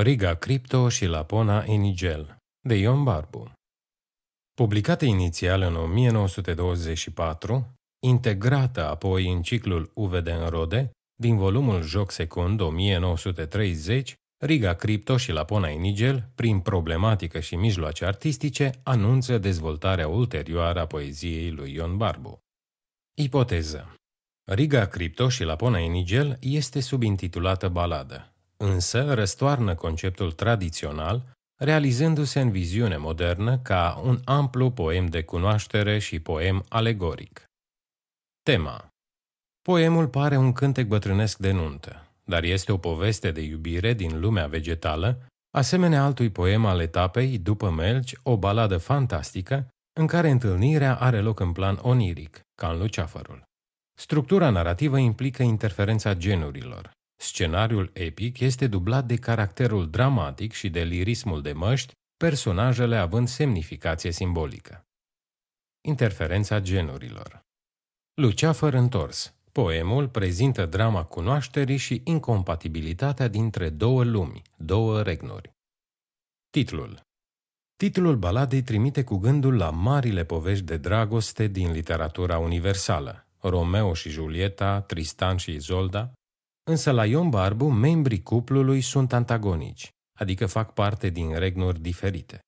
Riga Crypto și Lapona Enigel, de Ion Barbu. Publicată inițial în 1924, integrată apoi în ciclul UVD în rode, din volumul Joc Secund 1930, Riga Crypto și Lapona Enigel, prin problematică și mijloace artistice, anunță dezvoltarea ulterioară a poeziei lui Ion Barbu. Ipoteză Riga Crypto și Lapona Enigel este subintitulată baladă, însă răstoarnă conceptul tradițional, realizându-se în viziune modernă ca un amplu poem de cunoaștere și poem alegoric. Tema Poemul pare un cântec bătrânesc de nuntă, dar este o poveste de iubire din lumea vegetală, asemenea altui poem al etapei, după Melci, o baladă fantastică, în care întâlnirea are loc în plan oniric, ca în Luceafărul. Structura narrativă implică interferența genurilor, Scenariul epic este dublat de caracterul dramatic și de lirismul de măști, personajele având semnificație simbolică. Interferența genurilor Luceafăr întors Poemul prezintă drama cunoașterii și incompatibilitatea dintre două lumi, două regnuri. Titlul Titlul baladei trimite cu gândul la marile povești de dragoste din literatura universală, Romeo și Julieta, Tristan și Izolda, Însă la Ion Barbu, membrii cuplului sunt antagonici, adică fac parte din regnuri diferite.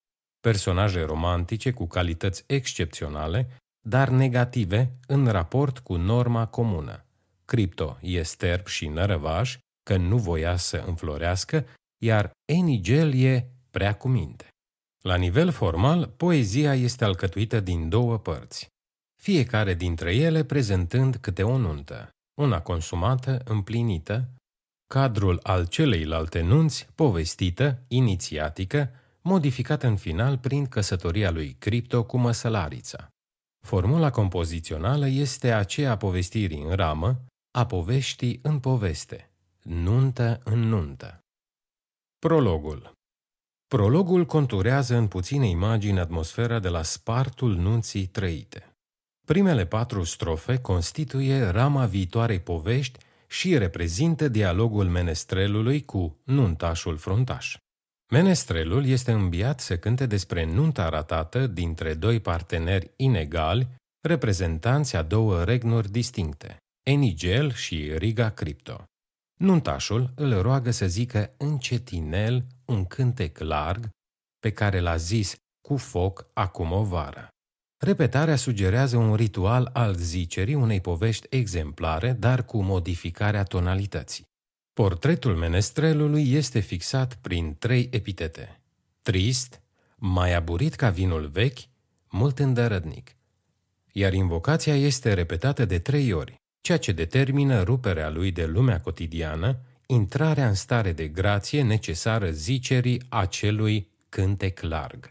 Personaje romantice cu calități excepționale, dar negative în raport cu norma comună. Cripto e sterb și nărăvaș, că nu voia să înflorească, iar Enigel e prea cu minte. La nivel formal, poezia este alcătuită din două părți, fiecare dintre ele prezentând câte o nuntă una consumată, împlinită, cadrul al celeilalte nunți, povestită, inițiatică, modificată în final prin căsătoria lui Cripto cu măsălarița. Formula compozițională este aceea a povestirii în ramă, a poveștii în poveste, nuntă în nuntă. Prologul Prologul conturează în puține imagini atmosfera de la spartul nunții trăite. Primele patru strofe constituie rama viitoarei povești și reprezintă dialogul menestrelului cu nuntașul fruntaș. Menestrelul este înviat să cânte despre nunta ratată dintre doi parteneri inegali, reprezentanți a două regnuri distincte, Enigel și Riga Crypto. Nuntașul îl roagă să zică încetinel un cântec larg pe care l-a zis cu foc acum o vară. Repetarea sugerează un ritual al zicerii unei povești exemplare, dar cu modificarea tonalității. Portretul menestrelului este fixat prin trei epitete. Trist, mai aburit ca vinul vechi, mult îndărădnic. Iar invocația este repetată de trei ori, ceea ce determină ruperea lui de lumea cotidiană, intrarea în stare de grație necesară zicerii acelui cântec larg.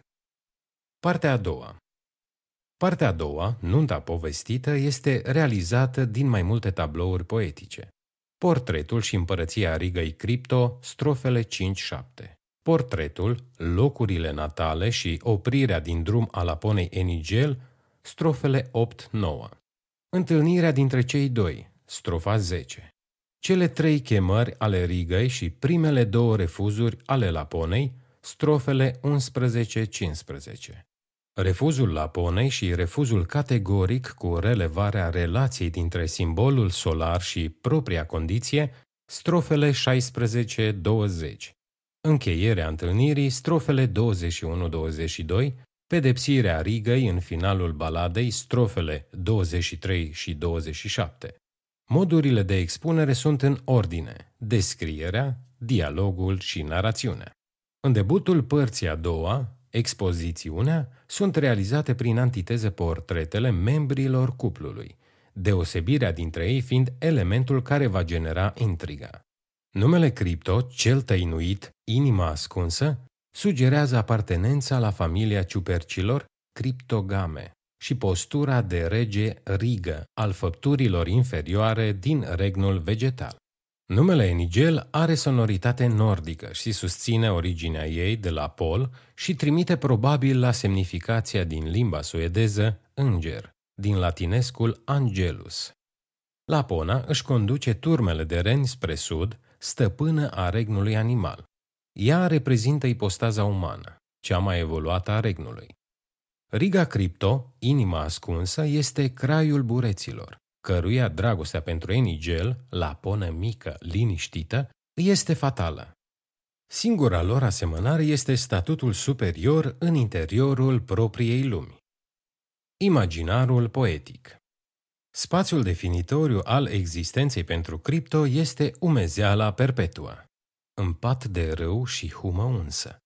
Partea a doua. Partea a doua, nunta povestită, este realizată din mai multe tablouri poetice. Portretul și împărăția Rigăi Cripto, strofele 5-7. Portretul, locurile natale și oprirea din drum al Aponei Enigel, strofele 8-9. Întâlnirea dintre cei doi, strofa 10. Cele trei chemări ale Rigăi și primele două refuzuri ale Laponei, strofele 11-15. Refuzul Laponei și refuzul categoric cu relevarea relației dintre simbolul solar și propria condiție, strofele 16-20. Încheierea întâlnirii, strofele 21-22, pedepsirea Rigăi în finalul baladei, strofele 23 și 27. Modurile de expunere sunt în ordine, descrierea, dialogul și narațiunea. În debutul părții a doua, expozițiunea, sunt realizate prin antiteză portretele membrilor cuplului, deosebirea dintre ei fiind elementul care va genera intriga. Numele cripto, cel tăinuit, inima ascunsă, sugerează apartenența la familia ciupercilor criptogame și postura de rege rigă al făpturilor inferioare din regnul vegetal. Numele Enigel are sonoritate nordică și susține originea ei de la pol și trimite probabil la semnificația din limba suedeză înger, din latinescul angelus. Lapona își conduce turmele de reni spre sud, stăpână a regnului animal. Ea reprezintă ipostaza umană, cea mai evoluată a regnului. Riga Cripto, inima ascunsă, este craiul bureților, căruia dragostea pentru Enigel, la ponă mică, liniștită, este fatală. Singura lor asemănare este statutul superior în interiorul propriei lumi. Imaginarul poetic Spațiul definitoriu al existenței pentru cripto este umezeala perpetuă, în pat de râu și humă unsă.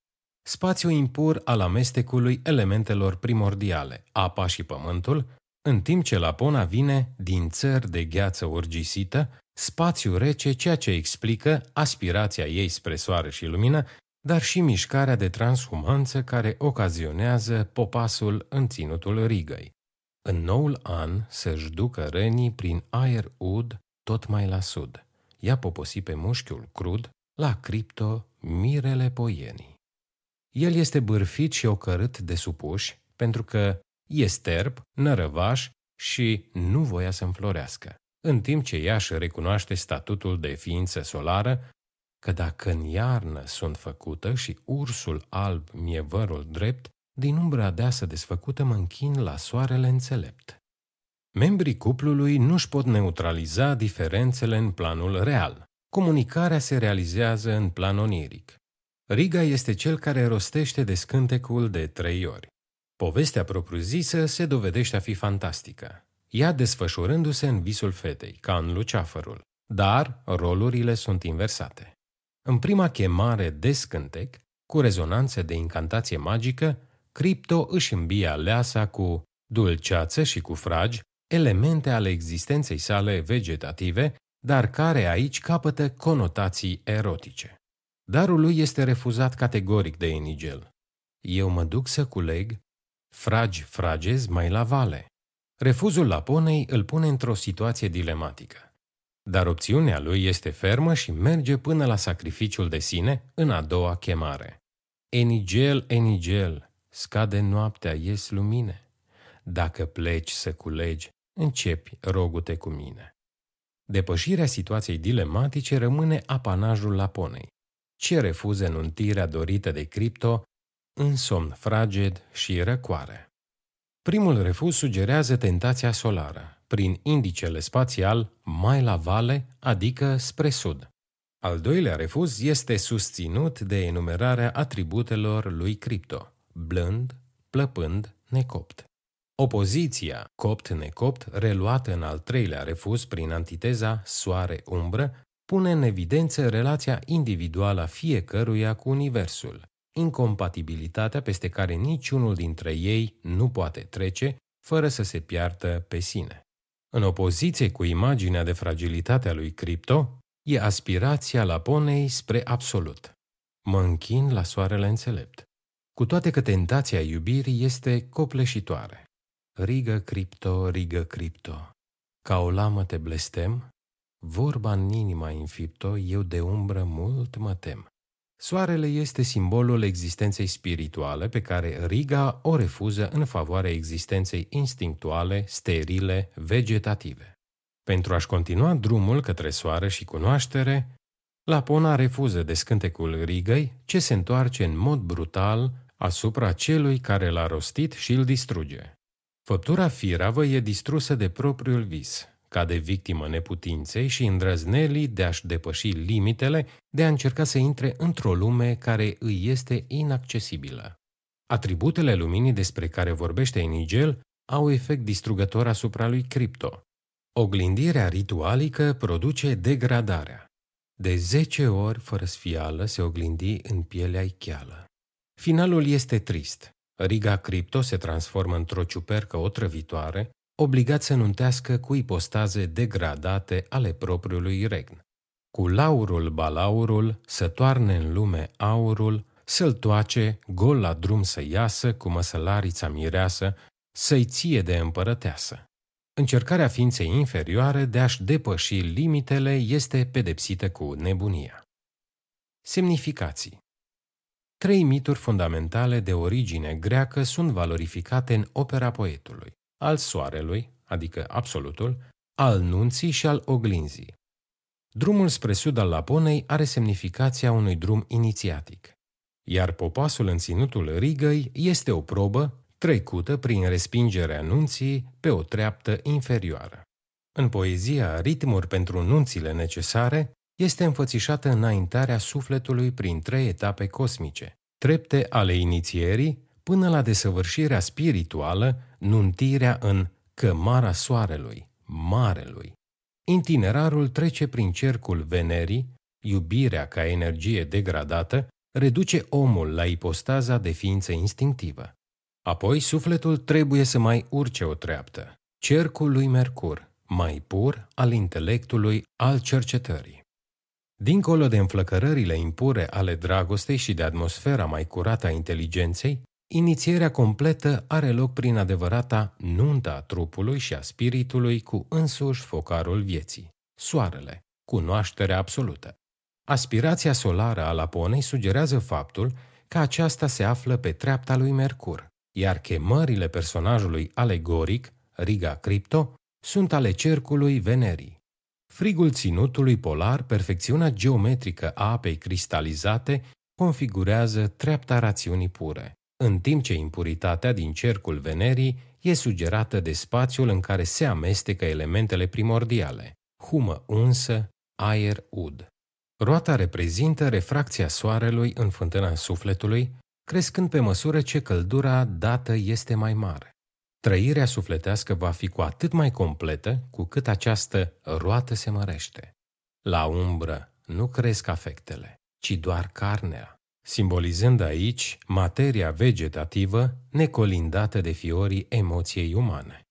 Spațiu impur al amestecului elementelor primordiale, apa și pământul, în timp ce Lapona vine din țări de gheață urgisită, spațiu rece, ceea ce explică aspirația ei spre soare și lumină, dar și mișcarea de transhumanță care ocazionează popasul în ținutul rigăi. În noul an să-și ducă rănii prin aer ud tot mai la sud. Ia poposi pe mușchiul crud la cripto mirele poienii. El este bârfit și ocărât de supuși pentru că e sterb, nărăvaș și nu voia să înflorească, în timp ce ea își recunoaște statutul de ființă solară, că dacă în iarnă sunt făcută și ursul alb mie vărul drept, din umbra deasă desfăcută mă închin la soarele înțelept. Membrii cuplului nu-și pot neutraliza diferențele în planul real. Comunicarea se realizează în plan oniric. Riga este cel care rostește de scântecul de trei ori. Povestea propriu-zisă se dovedește a fi fantastică, ea desfășurându-se în visul fetei, ca în luceafărul, dar rolurile sunt inversate. În prima chemare de scântec, cu rezonanțe de incantație magică, Cripto își îmbie aleasa cu dulceață și cu fragi, elemente ale existenței sale vegetative, dar care aici capătă conotații erotice. Darul lui este refuzat categoric de Enigel. Eu mă duc să culeg fragi fragezi mai la vale. Refuzul Laponei îl pune într-o situație dilematică. Dar opțiunea lui este fermă și merge până la sacrificiul de sine în a doua chemare. Enigel, Enigel, Scade noaptea, ies lumine. Dacă pleci să culegi, începi rogute cu mine. Depășirea situației dilematice rămâne apanajul Laponei. Ce refuză înuntirea dorită de cripto în somn fraged și răcoare. Primul refuz sugerează tentația solară, prin indicele spațial mai la vale, adică spre sud. Al doilea refuz este susținut de enumerarea atributelor lui cripto blând, plăpând, necopt. Opoziția copt-necopt, reluată în al treilea refuz prin antiteza soare-umbră, pune în evidență relația individuală a fiecăruia cu Universul, incompatibilitatea peste care niciunul dintre ei nu poate trece fără să se piardă pe sine. În opoziție cu imaginea de fragilitate a lui Cripto, e aspirația Laponei spre absolut. Mă închin la soarele înțelept. Cu toate că tentația iubirii este copleșitoare. Rigă cripto, rigă cripto. Ca o lamă te blestem, vorba în inima infipto, eu de umbră mult mă tem. Soarele este simbolul existenței spirituale pe care Riga o refuză în favoarea existenței instinctuale, sterile, vegetative. Pentru a-și continua drumul către soare și cunoaștere, Lapona refuză descântecul Rigăi, ce se întoarce în mod brutal asupra celui care l-a rostit și îl distruge. Făptura firavă e distrusă de propriul vis, cade victimă neputinței și îndrăznelii de a-și depăși limitele, de a încerca să intre într-o lume care îi este inaccesibilă. Atributele luminii despre care vorbește Enigel au efect distrugător asupra lui Cripto. Oglindirea ritualică produce degradarea. De zece ori, fără sfială, se oglindi în pielea icheală. Finalul este trist. Riga Cripto se transformă într-o ciupercă otrăvitoare, obligat să nuntească cu ipostaze degradate ale propriului regn. Cu laurul balaurul, să toarne în lume aurul, să-l toace, gol la drum să iasă, cu măsălarița mireasă, să-i ție de împărăteasă. Încercarea ființei inferioare de a-și depăși limitele este pedepsită cu nebunia. Semnificații Trei mituri fundamentale de origine greacă sunt valorificate în opera poetului, al soarelui, adică absolutul, al nunții și al oglinzii. Drumul spre sud al Laponei are semnificația unui drum inițiatic, iar popasul în ținutul Rigăi este o probă trecută prin respingerea nunții pe o treaptă inferioară. În poezia Ritmuri pentru nunțile necesare este înfățișată înaintarea sufletului prin trei etape cosmice, trepte ale inițierii până la desăvârșirea spirituală, nuntirea în cămara soarelui, marelui. Itinerarul trece prin cercul Venerii, iubirea ca energie degradată, reduce omul la ipostaza de ființă instinctivă. Apoi sufletul trebuie să mai urce o treaptă, cercul lui Mercur, mai pur al intelectului, al cercetării. Dincolo de înflăcărările impure ale dragostei și de atmosfera mai curată a inteligenței, inițierea completă are loc prin adevărata nunta a trupului și a spiritului cu însuși focarul vieții, soarele, cunoașterea absolută. Aspirația solară a Laponei sugerează faptul că aceasta se află pe treapta lui Mercur, iar chemările personajului alegoric, Riga Crypto, sunt ale cercului Venerii. Frigul ținutului polar, perfecțiunea geometrică a apei cristalizate, configurează treapta rațiunii pure, în timp ce impuritatea din cercul Venerii e sugerată de spațiul în care se amestecă elementele primordiale, humă unsă, aer ud. Roata reprezintă refracția soarelui în fântâna sufletului, crescând pe măsură ce căldura dată este mai mare. Trăirea sufletească va fi cu atât mai completă cu cât această roată se mărește. La umbră nu cresc afectele, ci doar carnea, simbolizând aici materia vegetativă necolindată de fiorii emoției umane.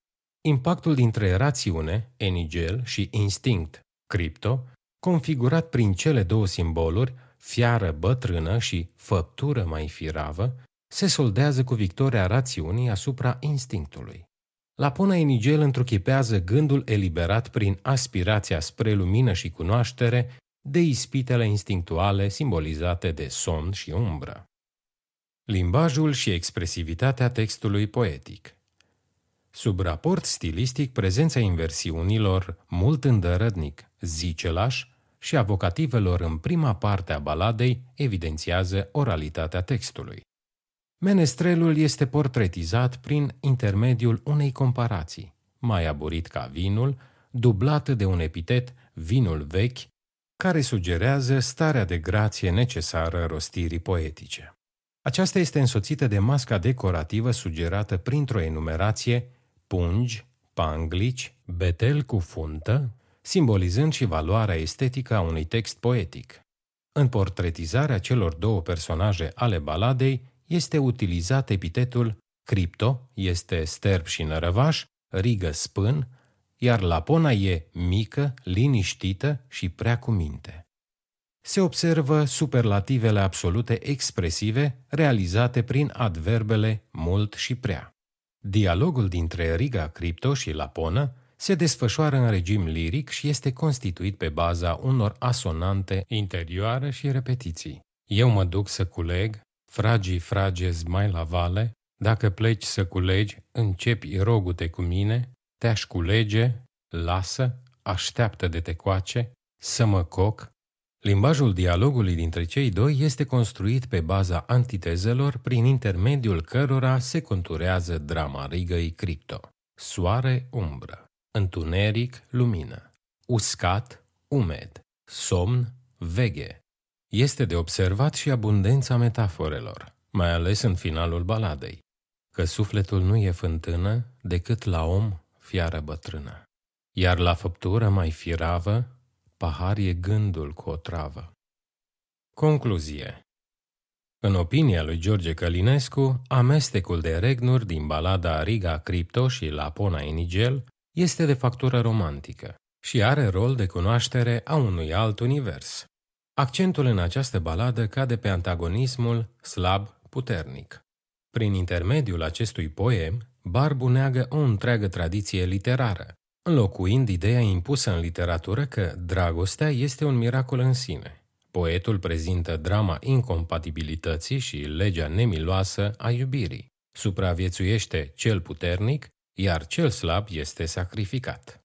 Impactul dintre rațiune, enigel și instinct, cripto, configurat prin cele două simboluri, fiară bătrână și făptură mai firavă, se soldează cu victoria rațiunii asupra instinctului. Lapona Enigel întruchipează gândul eliberat prin aspirația spre lumină și cunoaștere de ispitele instinctuale simbolizate de somn și umbră. Limbajul și expresivitatea textului poetic Sub raport stilistic, prezența inversiunilor mult îndărădnic, zicelaș și a vocativelor în prima parte a baladei evidențiază oralitatea textului. Menestrelul este portretizat prin intermediul unei comparații, mai aburit ca vinul, dublat de un epitet vinul vechi, care sugerează starea de grație necesară rostirii poetice. Aceasta este însoțită de masca decorativă sugerată printr-o enumerație pungi, panglici, betel cu funtă, simbolizând și valoarea estetică a unui text poetic. În portretizarea celor două personaje ale baladei este utilizat epitetul cripto, este sterb și nărăvaș, rigă spân, iar lapona e mică, liniștită și prea cu minte. Se observă superlativele absolute expresive realizate prin adverbele mult și prea. Dialogul dintre Riga Cripto și Lapona se desfășoară în regim liric și este constituit pe baza unor asonante interioare și repetiții. Eu mă duc să culeg, fragii fragezi mai la vale, dacă pleci să culegi, începi rogute cu mine, te-aș culege, lasă, așteaptă de te coace, să mă coc. Limbajul dialogului dintre cei doi este construit pe baza antitezelor prin intermediul cărora se conturează drama rigăi cripto. Soare, umbră, întuneric, lumină, uscat, umed, somn, veghe, este de observat și abundența metaforelor, mai ales în finalul baladei, că sufletul nu e fântână decât la om fiară bătrână, iar la făptură mai firavă, pahar e gândul cu o travă. Concluzie În opinia lui George Călinescu, amestecul de regnuri din balada Riga Cripto și Lapona Enigel este de factură romantică și are rol de cunoaștere a unui alt univers, Accentul în această baladă cade pe antagonismul slab-puternic. Prin intermediul acestui poem, Barbu neagă o întreagă tradiție literară, înlocuind ideea impusă în literatură că dragostea este un miracol în sine. Poetul prezintă drama incompatibilității și legea nemiloasă a iubirii. Supraviețuiește cel puternic, iar cel slab este sacrificat.